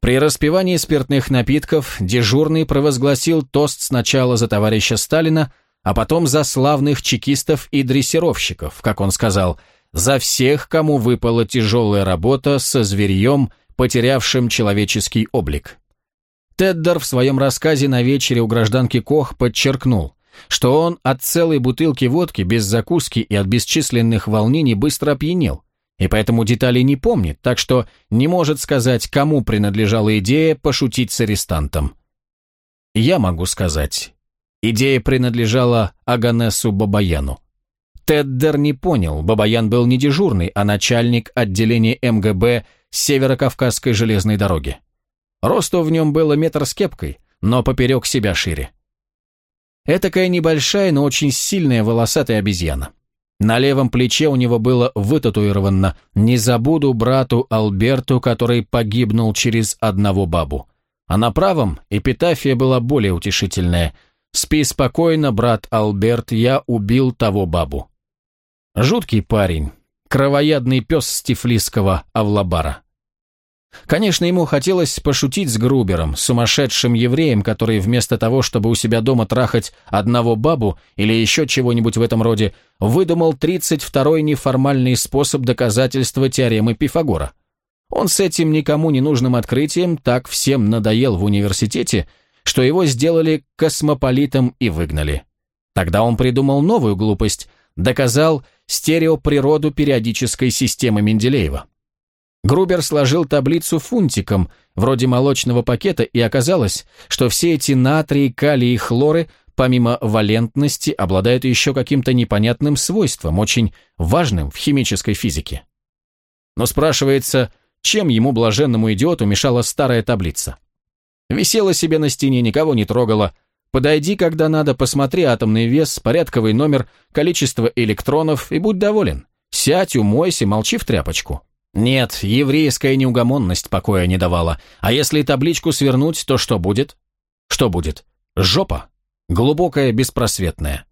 При распивании спиртных напитков дежурный провозгласил тост сначала за товарища Сталина, а потом за славных чекистов и дрессировщиков, как он сказал – за всех, кому выпала тяжелая работа со зверьем, потерявшим человеческий облик. Теддер в своем рассказе на вечере у гражданки Кох подчеркнул, что он от целой бутылки водки без закуски и от бесчисленных волнений быстро опьянел, и поэтому деталей не помнит, так что не может сказать, кому принадлежала идея пошутить с арестантом. Я могу сказать, идея принадлежала Аганесу Бабаяну. Теддер не понял, Бабаян был не дежурный, а начальник отделения МГБ Северо-Кавказской железной дороги. Росту в нем было метр с кепкой, но поперек себя шире. Этакая небольшая, но очень сильная волосатая обезьяна. На левом плече у него было вытатуировано «Не забуду брату Алберту, который погибнул через одного бабу». А на правом эпитафия была более утешительная «Спи спокойно, брат Алберт, я убил того бабу». Жуткий парень, кровоядный пес с тифлисского Авлабара. Конечно, ему хотелось пошутить с Грубером, сумасшедшим евреем, который вместо того, чтобы у себя дома трахать одного бабу или еще чего-нибудь в этом роде, выдумал 32-й неформальный способ доказательства теоремы Пифагора. Он с этим никому не нужным открытием так всем надоел в университете, что его сделали космополитом и выгнали. Тогда он придумал новую глупость, доказал стереоприроду периодической системы Менделеева. Грубер сложил таблицу фунтиком, вроде молочного пакета, и оказалось, что все эти натрии, калии и хлоры, помимо валентности, обладают еще каким-то непонятным свойством, очень важным в химической физике. Но спрашивается, чем ему, блаженному идиоту, мешала старая таблица? Висела себе на стене, никого не трогала. Подойди, когда надо, посмотри атомный вес, порядковый номер, количество электронов и будь доволен. Сядь, умойся, молчи в тряпочку. Нет, еврейская неугомонность покоя не давала. А если табличку свернуть, то что будет? Что будет? Жопа. Глубокая, беспросветная.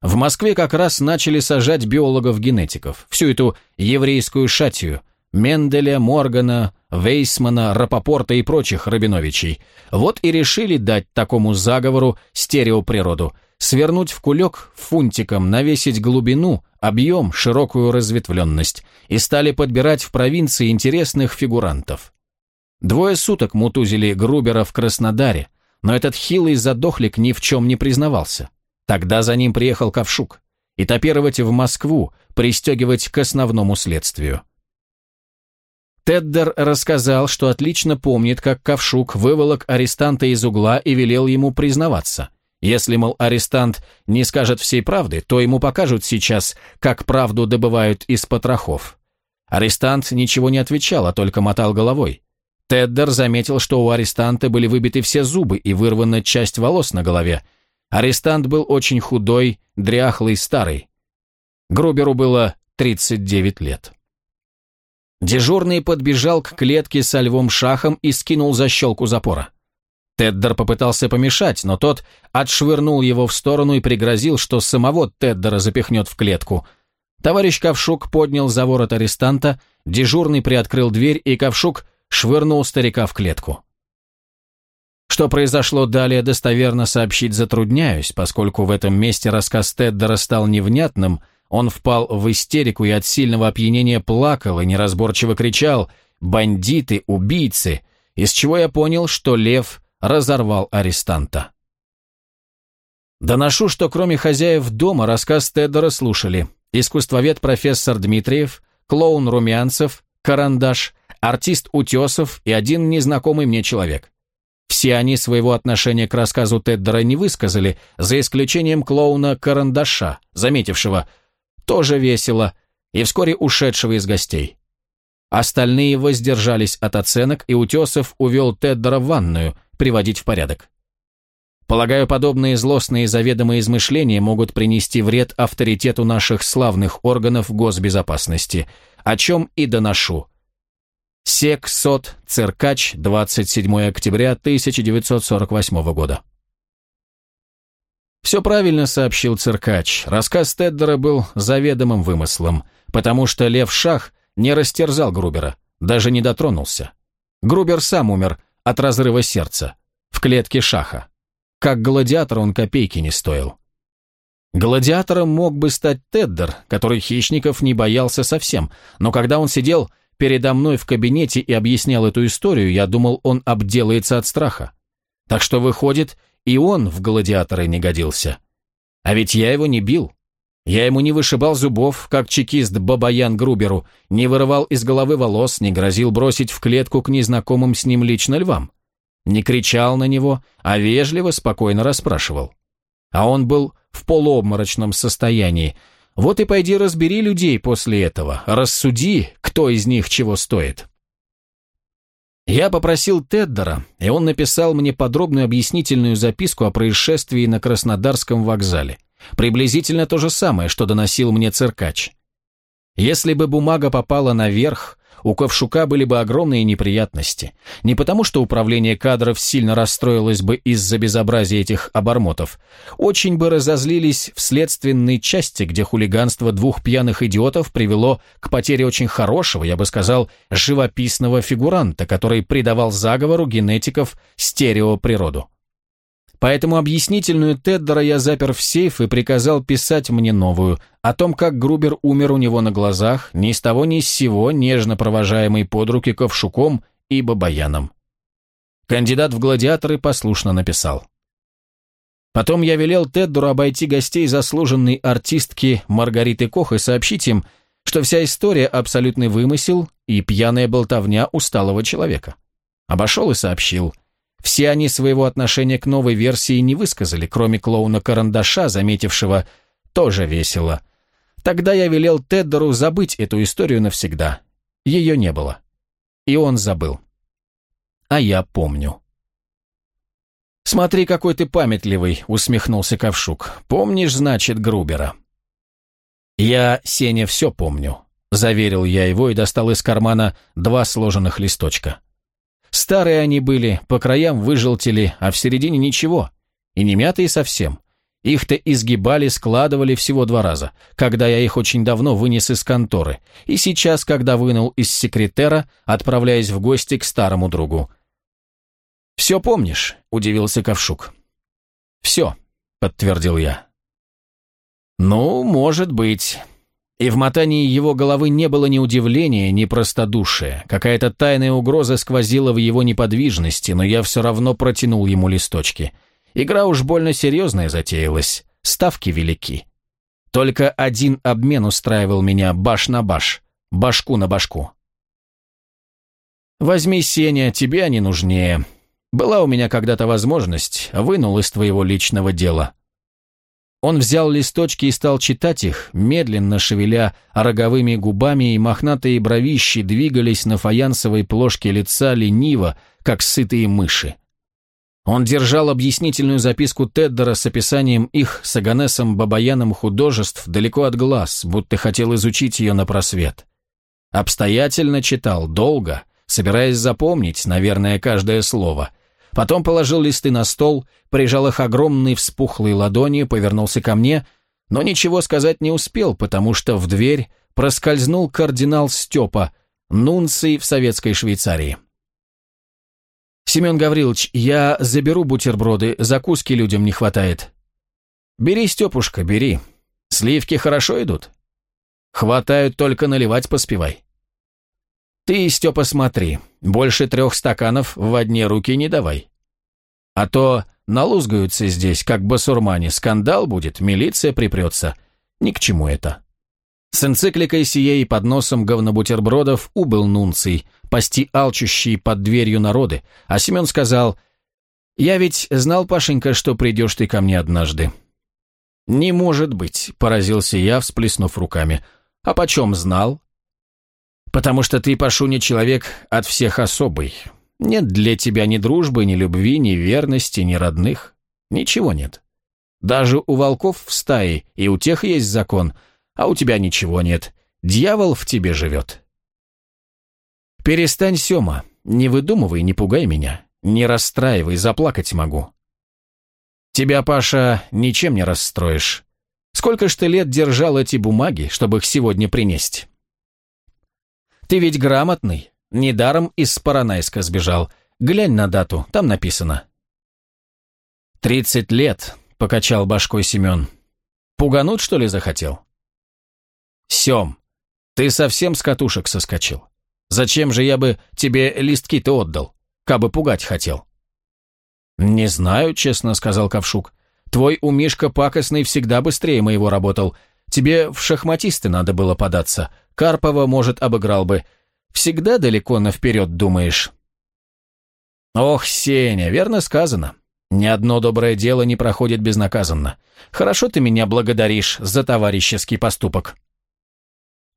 В Москве как раз начали сажать биологов-генетиков, всю эту еврейскую шатию, Менделя, Моргана, Вейсмана, Рапопорта и прочих Рабиновичей. Вот и решили дать такому заговору стереоприроду, свернуть в кулек фунтиком, навесить глубину, объем, широкую разветвленность, и стали подбирать в провинции интересных фигурантов. Двое суток мутузили Грубера в Краснодаре, но этот хилый задохлик ни в чем не признавался. Тогда за ним приехал Ковшук. Этапировать в Москву, пристегивать к основному следствию. Теддер рассказал, что отлично помнит, как Ковшук выволок арестанта из угла и велел ему признаваться. Если, мол, арестант не скажет всей правды, то ему покажут сейчас, как правду добывают из потрохов. Арестант ничего не отвечал, а только мотал головой. Теддер заметил, что у арестанта были выбиты все зубы и вырвана часть волос на голове. Арестант был очень худой, дряхлый, старый. Груберу было 39 лет. Дежурный подбежал к клетке со львом шахом и скинул защелку запора. Теддер попытался помешать, но тот отшвырнул его в сторону и пригрозил, что самого Теддера запихнет в клетку. Товарищ Ковшук поднял за ворот арестанта, дежурный приоткрыл дверь, и Ковшук швырнул старика в клетку. Что произошло далее, достоверно сообщить затрудняюсь, поскольку в этом месте рассказ Теддера стал невнятным, он впал в истерику и от сильного опьянения плакал и неразборчиво кричал «Бандиты! Убийцы!», из чего я понял, что лев разорвал арестанта. Доношу, что кроме хозяев дома рассказ Теддера слушали искусствовед профессор Дмитриев, клоун Румянцев, Карандаш, артист Утесов и один незнакомый мне человек. Все они своего отношения к рассказу Теддера не высказали, за исключением клоуна Карандаша, заметившего «тоже весело» и вскоре ушедшего из гостей. Остальные воздержались от оценок, и Утесов увел Теддера в ванную – приводить в порядок. Полагаю, подобные злостные заведомые измышления могут принести вред авторитету наших славных органов госбезопасности, о чем и доношу. Сек Сот Циркач, 27 октября 1948 года. Все правильно сообщил Циркач. Рассказ Теддера был заведомым вымыслом, потому что Лев Шах не растерзал Грубера, даже не дотронулся. Грубер сам умер от разрыва сердца, в клетке шаха. Как гладиатор он копейки не стоил. Гладиатором мог бы стать Теддер, который хищников не боялся совсем, но когда он сидел передо мной в кабинете и объяснял эту историю, я думал, он обделается от страха. Так что, выходит, и он в гладиаторы не годился. А ведь я его не бил. Я ему не вышибал зубов, как чекист Бабаян Груберу, не вырывал из головы волос, не грозил бросить в клетку к незнакомым с ним лично львам. Не кричал на него, а вежливо, спокойно расспрашивал. А он был в полуобморочном состоянии. Вот и пойди разбери людей после этого, рассуди, кто из них чего стоит. Я попросил Теддера, и он написал мне подробную объяснительную записку о происшествии на Краснодарском вокзале. Приблизительно то же самое, что доносил мне циркач. Если бы бумага попала наверх, у Ковшука были бы огромные неприятности. Не потому, что управление кадров сильно расстроилось бы из-за безобразия этих обормотов. Очень бы разозлились в следственной части, где хулиганство двух пьяных идиотов привело к потере очень хорошего, я бы сказал, живописного фигуранта, который придавал заговору генетиков стереоприроду. Поэтому объяснительную Теддера я запер в сейф и приказал писать мне новую, о том, как Грубер умер у него на глазах, ни с того ни с сего, нежно провожаемый под руки ковшуком и бабаяном. Кандидат в гладиаторы послушно написал. Потом я велел Теддеру обойти гостей заслуженной артистки Маргариты Кох и сообщить им, что вся история абсолютный вымысел и пьяная болтовня усталого человека. Обошел и сообщил – все они своего отношения к новой версии не высказали, кроме клоуна Карандаша, заметившего «тоже весело». Тогда я велел Теддеру забыть эту историю навсегда. Ее не было. И он забыл. А я помню. «Смотри, какой ты памятливый», — усмехнулся Ковшук. «Помнишь, значит, Грубера?» «Я, Сеня, все помню», — заверил я его и достал из кармана два сложенных листочка. Старые они были, по краям выжелтели, а в середине ничего. И не мятые совсем. Их-то изгибали, складывали всего два раза, когда я их очень давно вынес из конторы, и сейчас, когда вынул из секретера, отправляясь в гости к старому другу. «Все помнишь?» – удивился Ковшук. «Все», – подтвердил я. «Ну, может быть». И в мотании его головы не было ни удивления, ни простодушия. Какая-то тайная угроза сквозила в его неподвижности, но я все равно протянул ему листочки. Игра уж больно серьезная затеялась, ставки велики. Только один обмен устраивал меня баш на баш, башку на башку. «Возьми, Сеня, тебе они нужнее. Была у меня когда-то возможность, вынул из твоего личного дела. Он взял листочки и стал читать их, медленно шевеля роговыми губами, и мохнатые бровищи двигались на фаянсовой плошке лица лениво, как сытые мыши. Он держал объяснительную записку Теддера с описанием их с Аганесом Бабаяном художеств далеко от глаз, будто хотел изучить ее на просвет. Обстоятельно читал, долго, собираясь запомнить, наверное, каждое слово, Потом положил листы на стол, прижал их огромной вспухлой ладонью, повернулся ко мне, но ничего сказать не успел, потому что в дверь проскользнул кардинал Степа, нунций в советской Швейцарии. «Семен Гаврилович, я заберу бутерброды, закуски людям не хватает». «Бери, Степушка, бери. Сливки хорошо идут?» «Хватают, только наливать поспевай». Ты, Степа, смотри, больше трех стаканов в одни руки не давай. А то налузгаются здесь, как басурмане, скандал будет, милиция припрется. Ни к чему это. С энцикликой сией под носом говнобутербродов убыл нунций, пасти алчущие под дверью народы, а Семен сказал, «Я ведь знал, Пашенька, что придешь ты ко мне однажды». «Не может быть», — поразился я, всплеснув руками. «А почем знал?» Потому что ты, Пашуня, человек от всех особый. Нет для тебя ни дружбы, ни любви, ни верности, ни родных. Ничего нет. Даже у волков в стае и у тех есть закон, а у тебя ничего нет. Дьявол в тебе живет. Перестань, Сема, не выдумывай, не пугай меня. Не расстраивай, заплакать могу. Тебя, Паша, ничем не расстроишь. Сколько ж ты лет держал эти бумаги, чтобы их сегодня принести? Ты ведь грамотный. Недаром из Паранайска сбежал. Глянь на дату, там написано. «Тридцать лет», — покачал башкой Семен. «Пугануть, что ли, захотел?» «Сем, ты совсем с катушек соскочил. Зачем же я бы тебе листки-то отдал, кабы пугать хотел?» «Не знаю», — честно сказал Ковшук. «Твой у Мишка пакостный всегда быстрее моего работал. Тебе в шахматисты надо было податься. Карпова, может, обыграл бы. Всегда далеко наперед думаешь. Ох, Сеня, верно сказано. Ни одно доброе дело не проходит безнаказанно. Хорошо ты меня благодаришь за товарищеский поступок.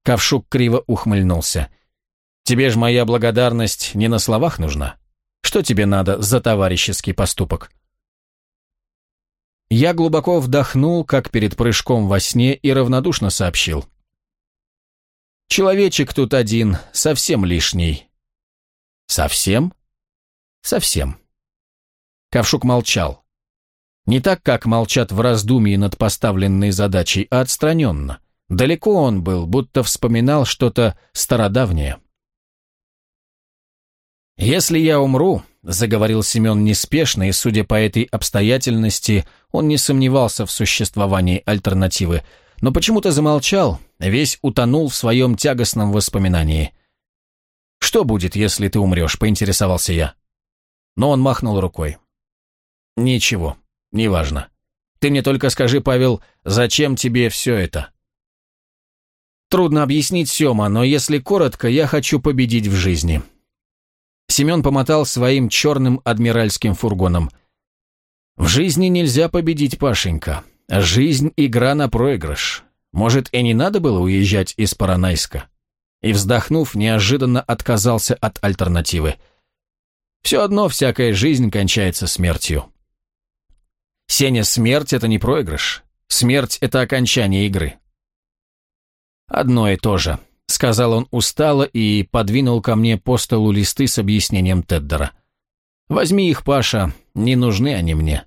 Ковшук криво ухмыльнулся. Тебе ж моя благодарность не на словах нужна. Что тебе надо за товарищеский поступок? Я глубоко вдохнул, как перед прыжком во сне, и равнодушно сообщил. Человечек тут один, совсем лишний. Совсем? Совсем. Ковшук молчал. Не так, как молчат в раздумье над поставленной задачей, а отстраненно. Далеко он был, будто вспоминал что-то стародавнее. «Если я умру», — заговорил Семен неспешно, и, судя по этой обстоятельности, он не сомневался в существовании альтернативы, но почему-то замолчал, весь утонул в своем тягостном воспоминании. «Что будет, если ты умрешь?» — поинтересовался я. Но он махнул рукой. «Ничего, неважно. Ты мне только скажи, Павел, зачем тебе все это?» Трудно объяснить, Сема, но если коротко, я хочу победить в жизни. Семен помотал своим черным адмиральским фургоном. В жизни нельзя победить, Пашенька. Жизнь – игра на проигрыш. Может, и не надо было уезжать из Паранайска? И, вздохнув, неожиданно отказался от альтернативы. Все одно всякая жизнь кончается смертью. Сеня, смерть – это не проигрыш. Смерть – это окончание игры. Одно и то же, сказал он устало и подвинул ко мне по столу листы с объяснением Теддера. Возьми их, Паша, не нужны они мне.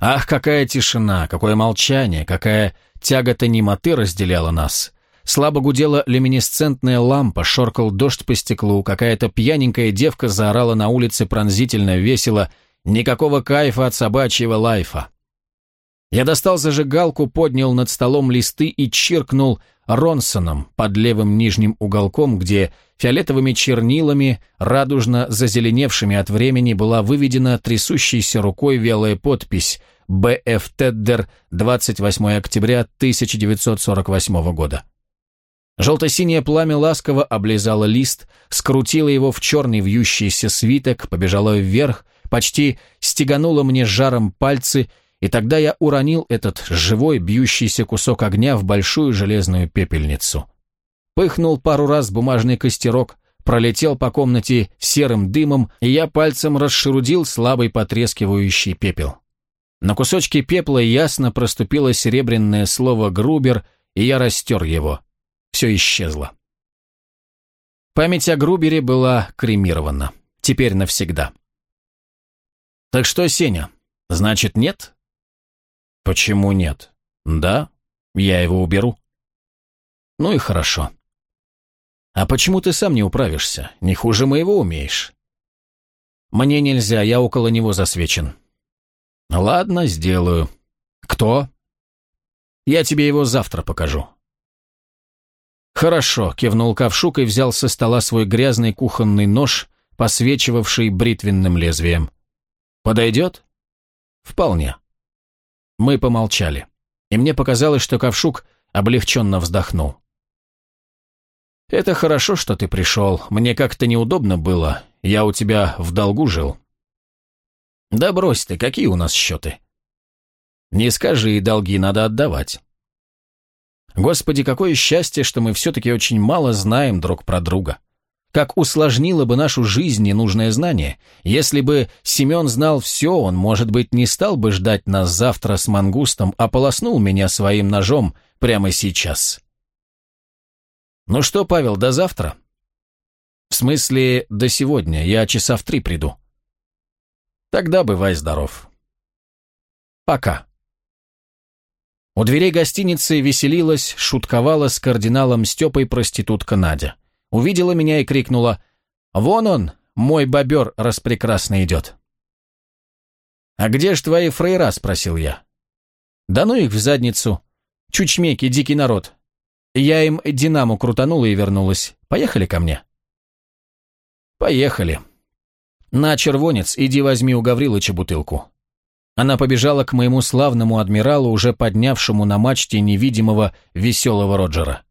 Ах, какая тишина, какое молчание, какая тягота немоты разделяла нас. Слабо гудела люминесцентная лампа, шоркал дождь по стеклу, какая-то пьяненькая девка заорала на улице пронзительно весело, никакого кайфа от собачьего лайфа. Я достал зажигалку, поднял над столом листы и чиркнул Ронсоном под левым нижним уголком, где фиолетовыми чернилами, радужно зазеленевшими от времени, была выведена трясущейся рукой вялая подпись Б.Ф. Теддер, 28 октября 1948 года. Желто-синее пламя ласково облизало лист, скрутило его в черный вьющийся свиток, побежало вверх, почти стегануло мне жаром пальцы, и тогда я уронил этот живой бьющийся кусок огня в большую железную пепельницу. Пыхнул пару раз бумажный костерок, пролетел по комнате серым дымом, и я пальцем расшерудил слабый потрескивающий пепел. На кусочке пепла ясно проступило серебряное слово «грубер», и я растер его. Все исчезло. Память о Грубере была кремирована. Теперь навсегда. «Так что, Сеня, значит, нет?» «Почему нет?» «Да, я его уберу». «Ну и хорошо». «А почему ты сам не управишься? Не хуже моего умеешь». «Мне нельзя, я около него засвечен». «Ладно, сделаю». «Кто?» «Я тебе его завтра покажу». «Хорошо», — кивнул Ковшук и взял со стола свой грязный кухонный нож, посвечивавший бритвенным лезвием. «Подойдет?» «Вполне». Мы помолчали, и мне показалось, что Ковшук облегченно вздохнул. «Это хорошо, что ты пришел. Мне как-то неудобно было. Я у тебя в долгу жил». Да брось ты, какие у нас счеты? Не скажи, долги надо отдавать. Господи, какое счастье, что мы все-таки очень мало знаем друг про друга. Как усложнило бы нашу жизнь ненужное знание. Если бы Семен знал все, он, может быть, не стал бы ждать нас завтра с мангустом, а полоснул меня своим ножом прямо сейчас. Ну что, Павел, до завтра? В смысле, до сегодня, я часа в три приду. Тогда бывай здоров. Пока. У дверей гостиницы веселилась, шутковала с кардиналом Степой проститутка Надя. Увидела меня и крикнула «Вон он, мой бобер распрекрасно идет». «А где ж твои фрейра?» – спросил я. «Да ну их в задницу. Чучмеки, дикий народ. Я им динаму крутанула и вернулась. Поехали ко мне». «Поехали», «На, червонец, иди возьми у Гаврилыча бутылку». Она побежала к моему славному адмиралу, уже поднявшему на мачте невидимого веселого Роджера.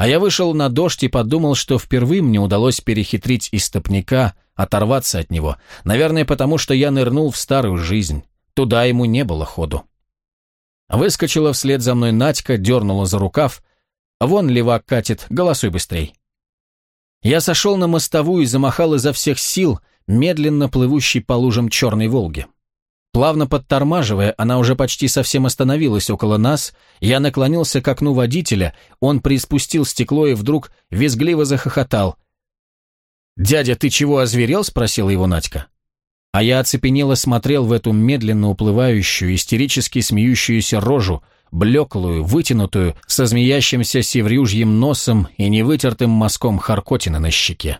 А я вышел на дождь и подумал, что впервые мне удалось перехитрить истопника, оторваться от него. Наверное, потому что я нырнул в старую жизнь. Туда ему не было ходу. Выскочила вслед за мной Надька, дернула за рукав. Вон левак катит, голосуй быстрей. Я сошел на мостовую и замахал изо всех сил, медленно плывущей по лужам Черной Волги. Плавно подтормаживая, она уже почти совсем остановилась около нас, я наклонился к окну водителя, он приспустил стекло и вдруг визгливо захохотал. «Дядя, ты чего озверел?» – спросила его Надька. А я оцепенело смотрел в эту медленно уплывающую, истерически смеющуюся рожу, блеклую, вытянутую, со змеящимся севрюжьим носом и невытертым мазком харкотина на щеке.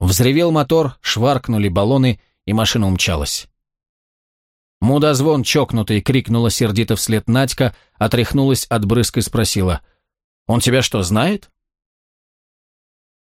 Взревел мотор, шваркнули баллоны, и машина умчалась. «Мудозвон чокнутый!» — крикнула сердито вслед Надька, отряхнулась от брызг и спросила. «Он тебя что, знает?»